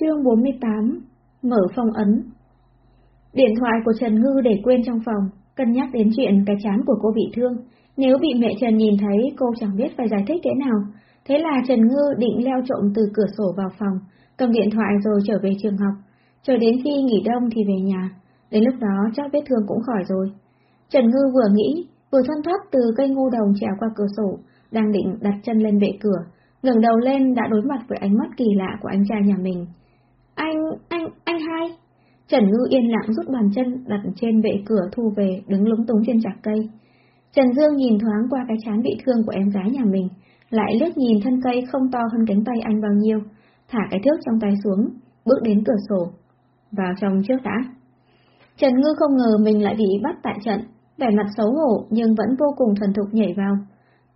Chương 48 Mở phòng ấn Điện thoại của Trần Ngư để quên trong phòng, cân nhắc đến chuyện cái chán của cô bị thương. Nếu bị mẹ Trần nhìn thấy cô chẳng biết phải giải thích thế nào. Thế là Trần Ngư định leo trộm từ cửa sổ vào phòng, cầm điện thoại rồi trở về trường học. Chờ đến khi nghỉ đông thì về nhà. Đến lúc đó chắc vết thương cũng khỏi rồi. Trần Ngư vừa nghĩ, vừa thân thoát từ cây ngô đồng trèo qua cửa sổ, đang định đặt chân lên bệ cửa, ngẩng đầu lên đã đối mặt với ánh mắt kỳ lạ của anh trai nhà mình. Anh, anh, anh hai. Trần Ngư yên lặng rút bàn chân đặt trên bệ cửa thu về, đứng lúng túng trên chạc cây. Trần Dương nhìn thoáng qua cái chán bị thương của em gái nhà mình, lại lướt nhìn thân cây không to hơn cánh tay anh bao nhiêu, thả cái thước trong tay xuống, bước đến cửa sổ. Vào trong trước đã. Trần Ngư không ngờ mình lại bị bắt tại trận, vẻ mặt xấu hổ nhưng vẫn vô cùng thuần thục nhảy vào.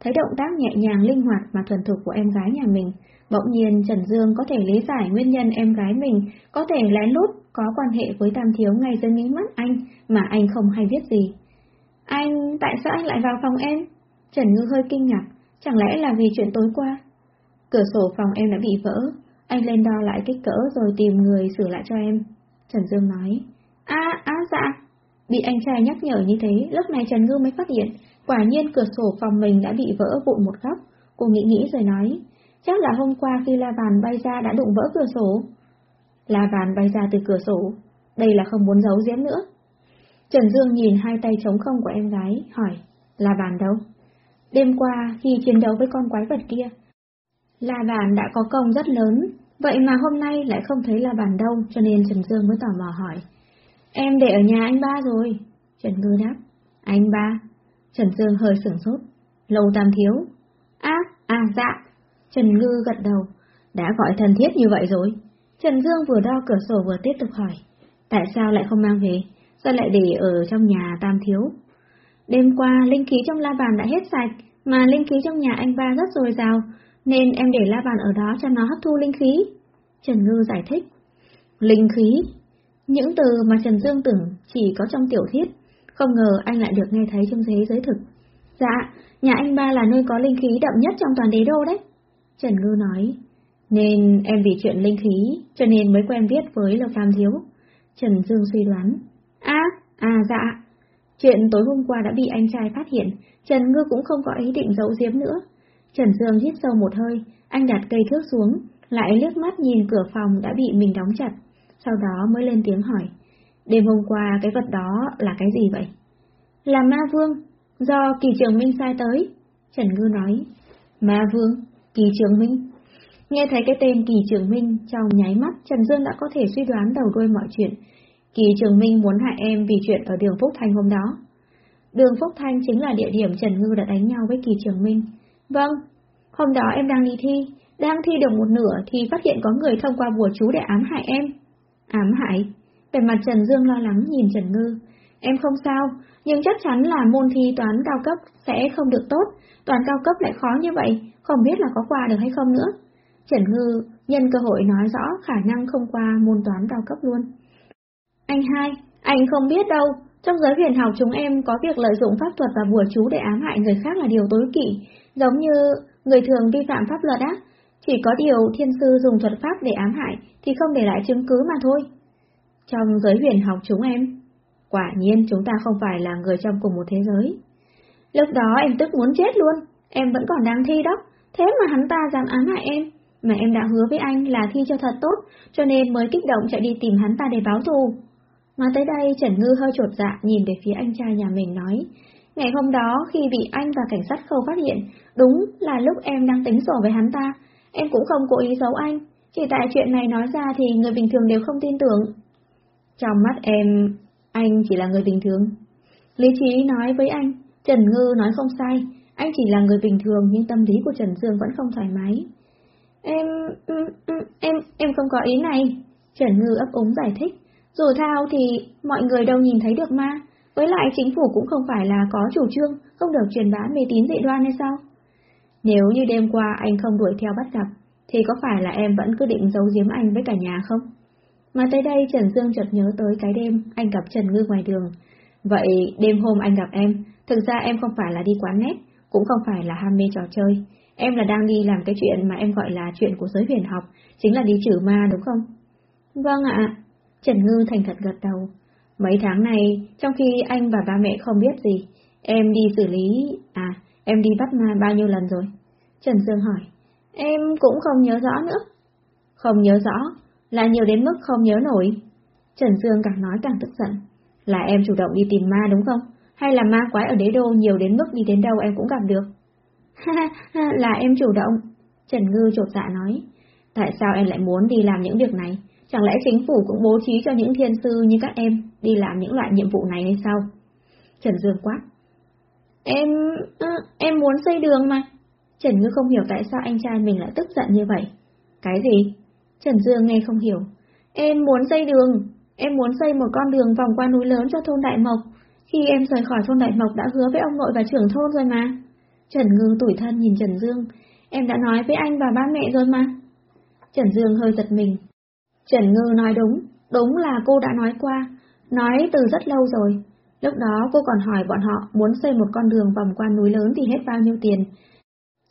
Thấy động tác nhẹ nhàng linh hoạt mà thuần thục của em gái nhà mình, bỗng nhiên Trần Dương có thể lý giải nguyên nhân em gái mình có thể lén lút có quan hệ với Tam Thiếu ngay dưới mí mắt anh mà anh không hay biết gì. Anh, tại sao anh lại vào phòng em? Trần Ngư hơi kinh ngạc, chẳng lẽ là vì chuyện tối qua? Cửa sổ phòng em đã bị vỡ, anh lên đo lại kích cỡ rồi tìm người sửa lại cho em. Trần Dương nói, À, à dạ. Bị anh trai nhắc nhở như thế, lúc này Trần Ngư mới phát hiện, quả nhiên cửa sổ phòng mình đã bị vỡ vụn một góc. Cô nghĩ nghĩ rồi nói, chắc là hôm qua khi la bàn bay ra đã đụng vỡ cửa sổ. La bàn bay ra từ cửa sổ, đây là không muốn giấu giếm nữa. Trần Dương nhìn hai tay trống không của em gái, hỏi, La bàn đâu? Đêm qua, khi chiến đấu với con quái vật kia, La bàn đã có công rất lớn, vậy mà hôm nay lại không thấy La bàn đâu, cho nên Trần Dương mới tò mò hỏi. Em để ở nhà anh ba rồi. Trần Ngư đáp. Anh ba. Trần Dương hơi sửng sốt. Lâu tam thiếu. À, à dạ. Trần Ngư gật đầu. Đã gọi thân thiết như vậy rồi. Trần Dương vừa đo cửa sổ vừa tiếp tục hỏi. Tại sao lại không mang về? Sao lại để ở trong nhà tam thiếu? Đêm qua, linh khí trong la bàn đã hết sạch, mà linh khí trong nhà anh ba rất dồi dào, nên em để la bàn ở đó cho nó hấp thu linh khí. Trần Ngư giải thích. Linh khí? Những từ mà Trần Dương tưởng chỉ có trong tiểu thuyết, không ngờ anh lại được nghe thấy trong thế giới thực. Dạ, nhà anh ba là nơi có linh khí đậm nhất trong toàn đế đô đấy. Trần Ngư nói, nên em vì chuyện linh khí, cho nên mới quen biết với Lộc Tam Thiếu. Trần Dương suy đoán, À, à dạ. Chuyện tối hôm qua đã bị anh trai phát hiện, Trần Ngư cũng không có ý định giấu giếm nữa. Trần Dương hít sâu một hơi, anh đặt cây thước xuống, lại liếc mắt nhìn cửa phòng đã bị mình đóng chặt, sau đó mới lên tiếng hỏi. Đêm hôm qua cái vật đó là cái gì vậy? Là ma vương, do kỳ trường minh sai tới. Trần Ngư nói. Ma vương, kỳ trường minh. Nghe thấy cái tên kỳ trường minh trong nháy mắt Trần Dương đã có thể suy đoán đầu đuôi mọi chuyện. Kỳ trường minh muốn hại em vì chuyện ở đường Phúc Thanh hôm đó. Đường Phúc Thanh chính là địa điểm Trần Ngư đã đánh nhau với kỳ trường minh. Vâng, hôm đó em đang đi thi, đang thi được một nửa thì phát hiện có người thông qua bùa chú để ám hại em. Ám hại? Về mặt Trần Dương lo lắng nhìn Trần Ngư. Em không sao, nhưng chắc chắn là môn thi toán cao cấp sẽ không được tốt, toán cao cấp lại khó như vậy, không biết là có qua được hay không nữa. Trần Ngư nhân cơ hội nói rõ khả năng không qua môn toán cao cấp luôn. Anh hai, anh không biết đâu, trong giới huyền học chúng em có việc lợi dụng pháp thuật và bùa chú để ám hại người khác là điều tối kỵ, giống như người thường vi phạm pháp luật á. Chỉ có điều thiên sư dùng thuật pháp để ám hại thì không để lại chứng cứ mà thôi. Trong giới huyền học chúng em, quả nhiên chúng ta không phải là người trong cùng một thế giới. Lúc đó em tức muốn chết luôn, em vẫn còn đang thi đó, thế mà hắn ta dám ám hại em. Mà em đã hứa với anh là thi cho thật tốt, cho nên mới kích động chạy đi tìm hắn ta để báo thù. Mà tới đây Trần Ngư hơi trột dạ nhìn về phía anh trai nhà mình nói, ngày hôm đó khi bị anh và cảnh sát khâu phát hiện, đúng là lúc em đang tính sổ với hắn ta, em cũng không cố ý giấu anh, chỉ tại chuyện này nói ra thì người bình thường đều không tin tưởng. Trong mắt em, anh chỉ là người bình thường. Lý trí nói với anh, Trần Ngư nói không sai, anh chỉ là người bình thường nhưng tâm lý của Trần Dương vẫn không thoải mái. Em, em, em không có ý này. Trần Ngư ấp úng giải thích. Dù thao thì mọi người đâu nhìn thấy được ma, với lại chính phủ cũng không phải là có chủ trương, không được truyền bá mê tín dị đoan hay sao? Nếu như đêm qua anh không đuổi theo bắt gặp, thì có phải là em vẫn cứ định giấu giếm anh với cả nhà không? Mà tới đây Trần Dương chợt nhớ tới cái đêm anh gặp Trần Ngư ngoài đường. Vậy đêm hôm anh gặp em, thực ra em không phải là đi quán nét, cũng không phải là ham mê trò chơi. Em là đang đi làm cái chuyện mà em gọi là chuyện của giới huyền học, chính là đi trừ ma đúng không? Vâng ạ. Trần Ngư thành thật gật đầu. Mấy tháng này, trong khi anh và ba mẹ không biết gì, em đi xử lý... À, em đi bắt ma bao nhiêu lần rồi? Trần Dương hỏi. Em cũng không nhớ rõ nữa. Không nhớ rõ, là nhiều đến mức không nhớ nổi. Trần Dương càng nói càng tức giận. Là em chủ động đi tìm ma đúng không? Hay là ma quái ở đế đô nhiều đến mức đi đến đâu em cũng gặp được? Ha ha, là em chủ động. Trần Ngư trột dạ nói. Tại sao em lại muốn đi làm những việc này? Chẳng lẽ chính phủ cũng bố trí cho những thiên sư như các em đi làm những loại nhiệm vụ này hay sao? Trần Dương quát. Em... em muốn xây đường mà. Trần Ngư không hiểu tại sao anh trai mình lại tức giận như vậy. Cái gì? Trần Dương nghe không hiểu. Em muốn xây đường. Em muốn xây một con đường vòng qua núi lớn cho thôn Đại Mộc. Khi em rời khỏi thôn Đại Mộc đã hứa với ông nội và trưởng thôn rồi mà. Trần Ngư tủi thân nhìn Trần Dương. Em đã nói với anh và ba mẹ rồi mà. Trần Dương hơi giật mình. Trần Ngư nói đúng, đúng là cô đã nói qua, nói từ rất lâu rồi. Lúc đó cô còn hỏi bọn họ muốn xây một con đường vòng qua núi lớn thì hết bao nhiêu tiền.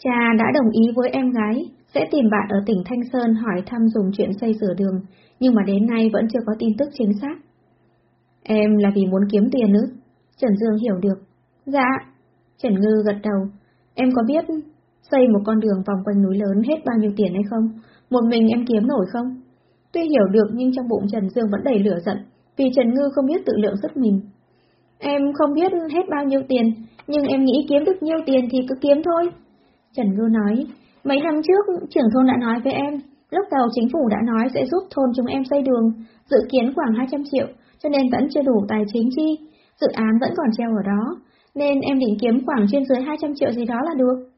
Cha đã đồng ý với em gái, sẽ tìm bạn ở tỉnh Thanh Sơn hỏi thăm dùng chuyện xây sửa đường, nhưng mà đến nay vẫn chưa có tin tức chính xác. Em là vì muốn kiếm tiền nữa. Trần Dương hiểu được. Dạ. Trần Ngư gật đầu. Em có biết xây một con đường vòng quanh núi lớn hết bao nhiêu tiền hay không? Một mình em kiếm nổi không? Tuy hiểu được nhưng trong bụng Trần Dương vẫn đầy lửa giận, vì Trần Ngư không biết tự lượng sức mình. Em không biết hết bao nhiêu tiền, nhưng em nghĩ kiếm được nhiêu tiền thì cứ kiếm thôi. Trần Ngư nói, mấy năm trước trưởng thôn đã nói với em, lúc đầu chính phủ đã nói sẽ giúp thôn chúng em xây đường, dự kiến khoảng 200 triệu, cho nên vẫn chưa đủ tài chính chi, dự án vẫn còn treo ở đó, nên em định kiếm khoảng trên dưới 200 triệu gì đó là được.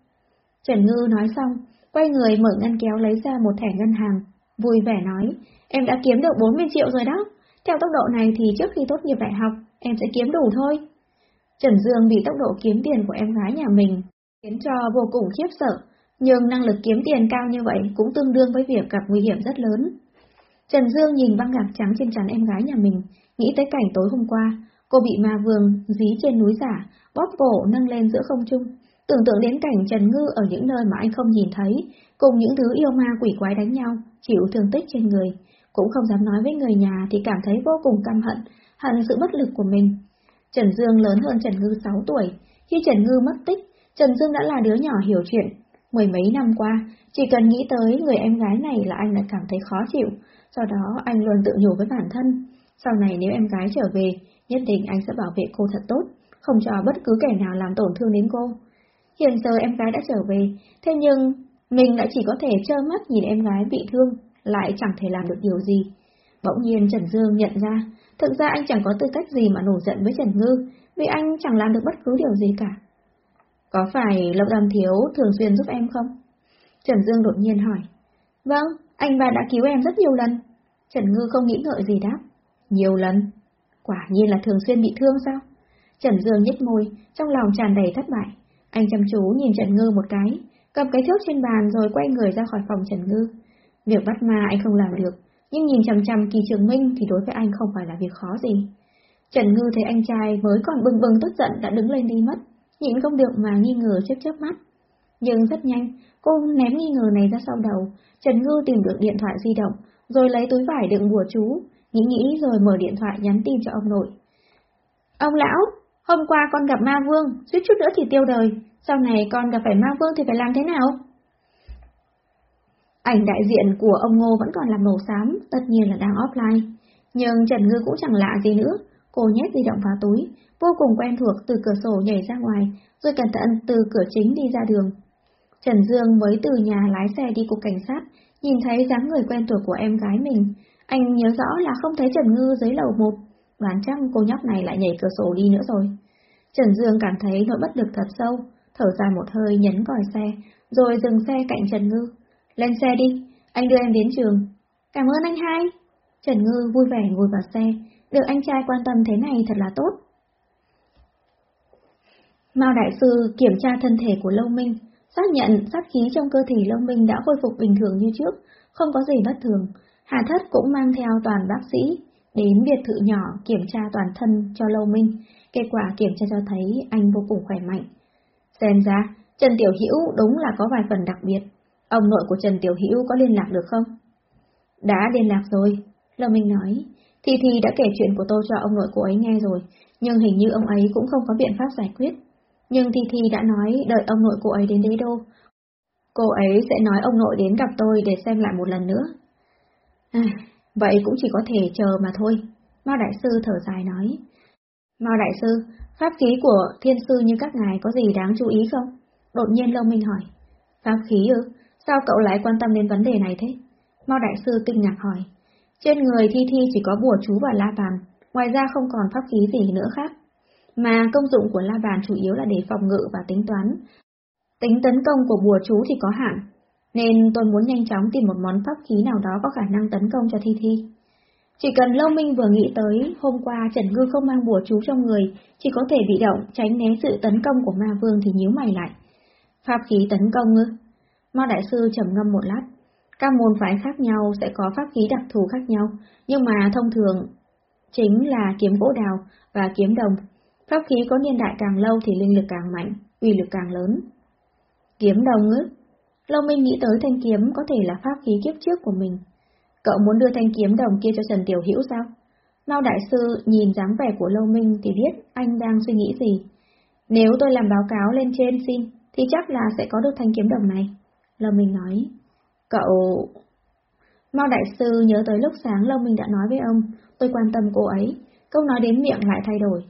Trần Ngư nói xong, quay người mở ngăn kéo lấy ra một thẻ ngân hàng, vui vẻ nói, em đã kiếm được 40 triệu rồi đó, theo tốc độ này thì trước khi tốt nghiệp đại học, em sẽ kiếm đủ thôi. Trần Dương bị tốc độ kiếm tiền của em gái nhà mình, khiến cho vô cùng khiếp sợ, nhưng năng lực kiếm tiền cao như vậy cũng tương đương với việc gặp nguy hiểm rất lớn. Trần Dương nhìn băng gạc trắng trên trán em gái nhà mình, nghĩ tới cảnh tối hôm qua, cô bị ma vương dí trên núi giả, bóp cổ nâng lên giữa không trung, tưởng tượng đến cảnh Trần Ngư ở những nơi mà anh không nhìn thấy, cùng những thứ yêu ma quỷ quái đánh nhau, chịu thương tích trên người, cũng không dám nói với người nhà thì cảm thấy vô cùng căm hận, hận sự bất lực của mình. Trần Dương lớn hơn Trần Ngư 6 tuổi, khi Trần Ngư mất tích, Trần Dương đã là đứa nhỏ hiểu chuyện. Mười mấy năm qua, chỉ cần nghĩ tới người em gái này là anh đã cảm thấy khó chịu, sau đó anh luôn tự nhủ với bản thân. Sau này nếu em gái trở về, nhất định anh sẽ bảo vệ cô thật tốt, không cho bất cứ kẻ nào làm tổn thương đến cô. Hiện giờ em gái đã trở về, thế nhưng mình lại chỉ có thể trơ mắt nhìn em gái bị thương, lại chẳng thể làm được điều gì. Bỗng nhiên Trần Dương nhận ra, thực ra anh chẳng có tư cách gì mà nổi giận với Trần Ngư, vì anh chẳng làm được bất cứ điều gì cả. Có phải Lộc Đàm Thiếu thường xuyên giúp em không? Trần Dương đột nhiên hỏi. Vâng, anh bà đã cứu em rất nhiều lần. Trần Ngư không nghĩ ngợi gì đáp. Nhiều lần? Quả nhiên là thường xuyên bị thương sao? Trần Dương nhếch môi, trong lòng tràn đầy thất bại. Anh chăm chú nhìn Trần Ngư một cái, cầm cái thước trên bàn rồi quay người ra khỏi phòng Trần Ngư. Việc bắt ma anh không làm được, nhưng nhìn chằm chằm Kỳ Trường Minh thì đối với anh không phải là việc khó gì. Trần Ngư thấy anh trai mới còn bừng bừng tức giận đã đứng lên đi mất, nhịn không được mà nghi ngờ chớp chớp mắt. Nhưng rất nhanh, cô ném nghi ngờ này ra sau đầu, Trần Ngư tìm được điện thoại di động, rồi lấy túi vải đựng bùa chú, nghĩ nghĩ rồi mở điện thoại nhắn tin cho ông nội. Ông lão, hôm qua con gặp ma vương, suýt chút nữa thì tiêu đời, sau này con gặp phải ma vương thì phải làm thế nào? Ảnh đại diện của ông Ngô vẫn còn là màu xám, tất nhiên là đang offline. Nhưng Trần Ngư cũng chẳng lạ gì nữa, cô nhét di động vào túi, vô cùng quen thuộc từ cửa sổ nhảy ra ngoài, rồi cẩn thận từ cửa chính đi ra đường. Trần Dương mới từ nhà lái xe đi cục cảnh sát, nhìn thấy dáng người quen thuộc của em gái mình. Anh nhớ rõ là không thấy Trần Ngư dưới lầu một, đoán chắc cô nhóc này lại nhảy cửa sổ đi nữa rồi. Trần Dương cảm thấy nỗi bất lực thật sâu, thở ra một hơi nhấn còi xe, rồi dừng xe cạnh Trần Ngư. Lên xe đi, anh đưa em đến trường. Cảm ơn anh hai. Trần Ngư vui vẻ ngồi vào xe, được anh trai quan tâm thế này thật là tốt. Mao Đại Sư kiểm tra thân thể của Lâu Minh, xác nhận sát khí trong cơ thể Lâu Minh đã khôi phục bình thường như trước, không có gì bất thường. Hà Thất cũng mang theo toàn bác sĩ, đến biệt thự nhỏ kiểm tra toàn thân cho Lâu Minh. Kết quả kiểm tra cho thấy anh vô cùng khỏe mạnh. Xem ra, Trần Tiểu Hữu đúng là có vài phần đặc biệt. Ông nội của Trần Tiểu Hữu có liên lạc được không? Đã liên lạc rồi. lâu Minh nói, Thi Thi đã kể chuyện của tôi cho ông nội cô ấy nghe rồi, nhưng hình như ông ấy cũng không có biện pháp giải quyết. Nhưng Thi Thi đã nói đợi ông nội cô ấy đến đế đô. Cô ấy sẽ nói ông nội đến gặp tôi để xem lại một lần nữa. À, vậy cũng chỉ có thể chờ mà thôi. Mao Đại Sư thở dài nói. Mao Đại Sư, pháp khí của thiên sư như các ngài có gì đáng chú ý không? Đột nhiên Lâu Minh hỏi. Pháp khí ư? Sao cậu lại quan tâm đến vấn đề này thế? Mao Đại Sư kinh ngạc hỏi. Trên người Thi Thi chỉ có bùa chú và la bàn, ngoài ra không còn pháp khí gì nữa khác. Mà công dụng của la bàn chủ yếu là để phòng ngự và tính toán. Tính tấn công của bùa chú thì có hạn, nên tôi muốn nhanh chóng tìm một món pháp khí nào đó có khả năng tấn công cho Thi Thi. Chỉ cần Lâu Minh vừa nghĩ tới, hôm qua Trần Ngư không mang bùa chú trong người, chỉ có thể bị động, tránh né sự tấn công của ma vương thì nhíu mày lại. Pháp khí tấn công ư? Ma Đại Sư trầm ngâm một lát. Các môn phái khác nhau sẽ có pháp khí đặc thù khác nhau, nhưng mà thông thường chính là kiếm gỗ đào và kiếm đồng. Pháp khí có niên đại càng lâu thì linh lực càng mạnh, uy lực càng lớn. Kiếm đồng ư? Lâu Minh nghĩ tới thanh kiếm có thể là pháp khí kiếp trước của mình. Cậu muốn đưa thanh kiếm đồng kia cho Trần Tiểu Hữu sao? Mao Đại Sư nhìn dáng vẻ của Lâu Minh thì biết anh đang suy nghĩ gì. Nếu tôi làm báo cáo lên trên xin, thì chắc là sẽ có được thanh kiếm đồng này. Lâu Minh nói. Cậu... Mao Đại Sư nhớ tới lúc sáng Lâu Minh đã nói với ông, tôi quan tâm cô ấy, câu nói đến miệng lại thay đổi.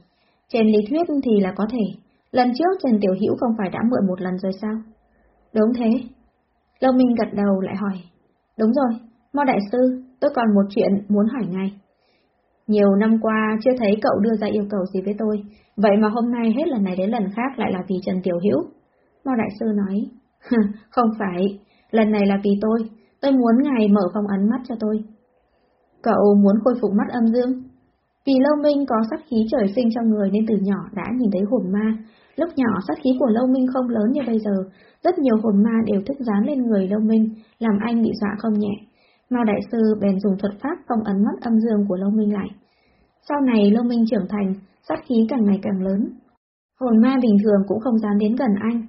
Trên lý thuyết thì là có thể, lần trước Trần Tiểu Hữu không phải đã mượn một lần rồi sao? Đúng thế. Lâu Minh gật đầu lại hỏi. Đúng rồi, Mao Đại Sư, tôi còn một chuyện muốn hỏi ngay. Nhiều năm qua chưa thấy cậu đưa ra yêu cầu gì với tôi, vậy mà hôm nay hết lần này đến lần khác lại là vì Trần Tiểu Hữu. Mao Đại Sư nói, không phải, lần này là vì tôi, tôi muốn ngài mở phong ấn mắt cho tôi. Cậu muốn khôi phục mắt âm dương? Vì Lâu Minh có sát khí trời sinh trong người nên từ nhỏ đã nhìn thấy hồn ma. Lúc nhỏ sát khí của Lâu Minh không lớn như bây giờ, rất nhiều hồn ma đều thức dán lên người Lâu Minh, làm anh bị dọa không nhẹ. Mao Đại Sư bèn dùng thuật pháp phong ấn mắt âm dương của Lâu Minh lại. Sau này Lâu Minh trưởng thành, sát khí càng ngày càng lớn. Hồn ma bình thường cũng không dám đến gần anh.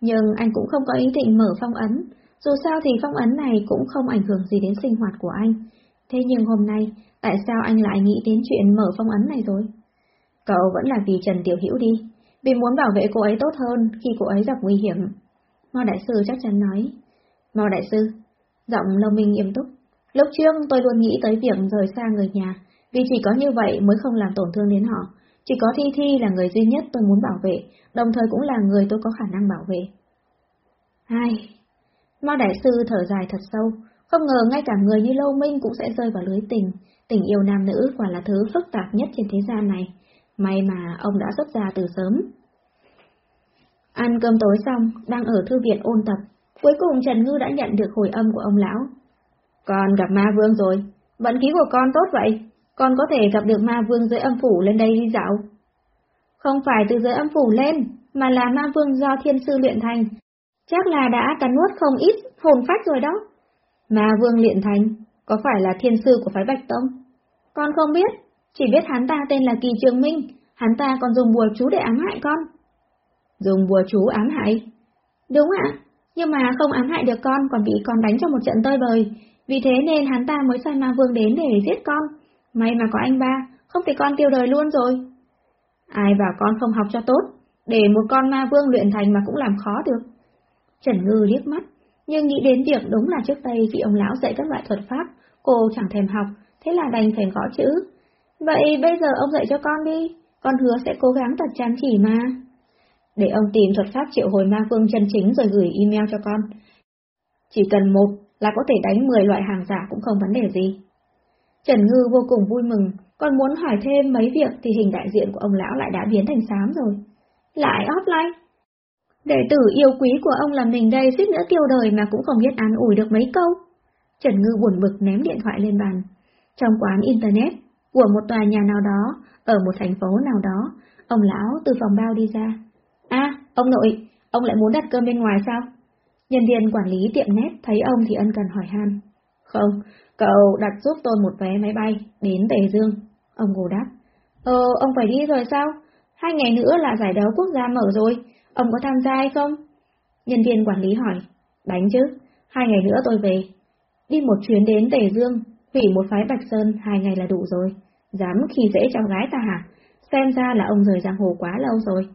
Nhưng anh cũng không có ý định mở phong ấn, dù sao thì phong ấn này cũng không ảnh hưởng gì đến sinh hoạt của anh. Thế nhưng hôm nay, tại sao anh lại nghĩ đến chuyện mở phong ấn này rồi? Cậu vẫn là vì Trần Tiểu Hữu đi, vì muốn bảo vệ cô ấy tốt hơn khi cô ấy gặp nguy hiểm. Mao Đại Sư chắc chắn nói. Mao Đại Sư, giọng Lâu Minh nghiêm túc. Lúc trước tôi luôn nghĩ tới việc rời xa người nhà, vì chỉ có như vậy mới không làm tổn thương đến họ. Chỉ có Thi Thi là người duy nhất tôi muốn bảo vệ, đồng thời cũng là người tôi có khả năng bảo vệ. ai? Mao Đại Sư thở dài thật sâu, không ngờ ngay cả người như Lâu Minh cũng sẽ rơi vào lưới tình, tình yêu nam nữ quả là thứ phức tạp nhất trên thế gian này. May mà ông đã xuất ra từ sớm. Ăn cơm tối xong, đang ở thư viện ôn tập, cuối cùng Trần Ngư đã nhận được hồi âm của ông lão. Con gặp ma vương rồi, vận khí của con tốt vậy, con có thể gặp được ma vương dưới âm phủ lên đây đi dạo. Không phải từ dưới âm phủ lên, mà là ma vương do thiên sư luyện thành, Chắc là đã cắn nuốt không ít hồn phách rồi đó. Mà Vương Liện Thành, có phải là thiên sư của phái Bạch Tông? Con không biết, chỉ biết hắn ta tên là Kỳ Trường Minh, hắn ta còn dùng bùa chú để ám hại con. Dùng bùa chú ám hại? Đúng ạ, nhưng mà không ám hại được con còn bị con đánh trong một trận tơi bời, vì thế nên hắn ta mới sai ma vương đến để giết con. May mà có anh ba, không thì con tiêu đời luôn rồi. Ai bảo con không học cho tốt, để một con ma vương luyện thành mà cũng làm khó được. Trần Ngư liếc mắt, nhưng nghĩ đến việc đúng là trước đây vị ông lão dạy các loại thuật pháp, cô chẳng thèm học, thế là đành phải gõ chữ. Vậy bây giờ ông dạy cho con đi, con hứa sẽ cố gắng thật chăm chỉ mà. Để ông tìm thuật pháp triệu hồi ma vương chân chính rồi gửi email cho con. Chỉ cần một là có thể đánh 10 loại hàng giả cũng không vấn đề gì. Trần Ngư vô cùng vui mừng, còn muốn hỏi thêm mấy việc thì hình đại diện của ông lão lại đã biến thành xám rồi. Lại offline, Đệ tử yêu quý của ông là mình đây suýt nữa tiêu đời mà cũng không biết an ủi được mấy câu. Trần Ngư buồn bực ném điện thoại lên bàn. Trong quán Internet của một tòa nhà nào đó, ở một thành phố nào đó, ông lão từ phòng bao đi ra. À, ông nội, ông lại muốn đặt cơm bên ngoài sao? Nhân viên quản lý tiệm nét thấy ông thì ân cần hỏi han. Không, cậu đặt giúp tôi một vé máy bay đến Tề Dương. Ông gồ đáp. Ờ, ông phải đi rồi sao? Hai ngày nữa là giải đấu quốc gia mở rồi, Ông có tham gia hay không? Nhân viên quản lý hỏi. Đánh chứ, hai ngày nữa tôi về. Đi một chuyến đến Tề Dương, hủy một phái Bạch Sơn hai ngày là đủ rồi. Dám khi dễ cháu gái ta hả? Xem ra là ông rời giang hồ quá lâu rồi.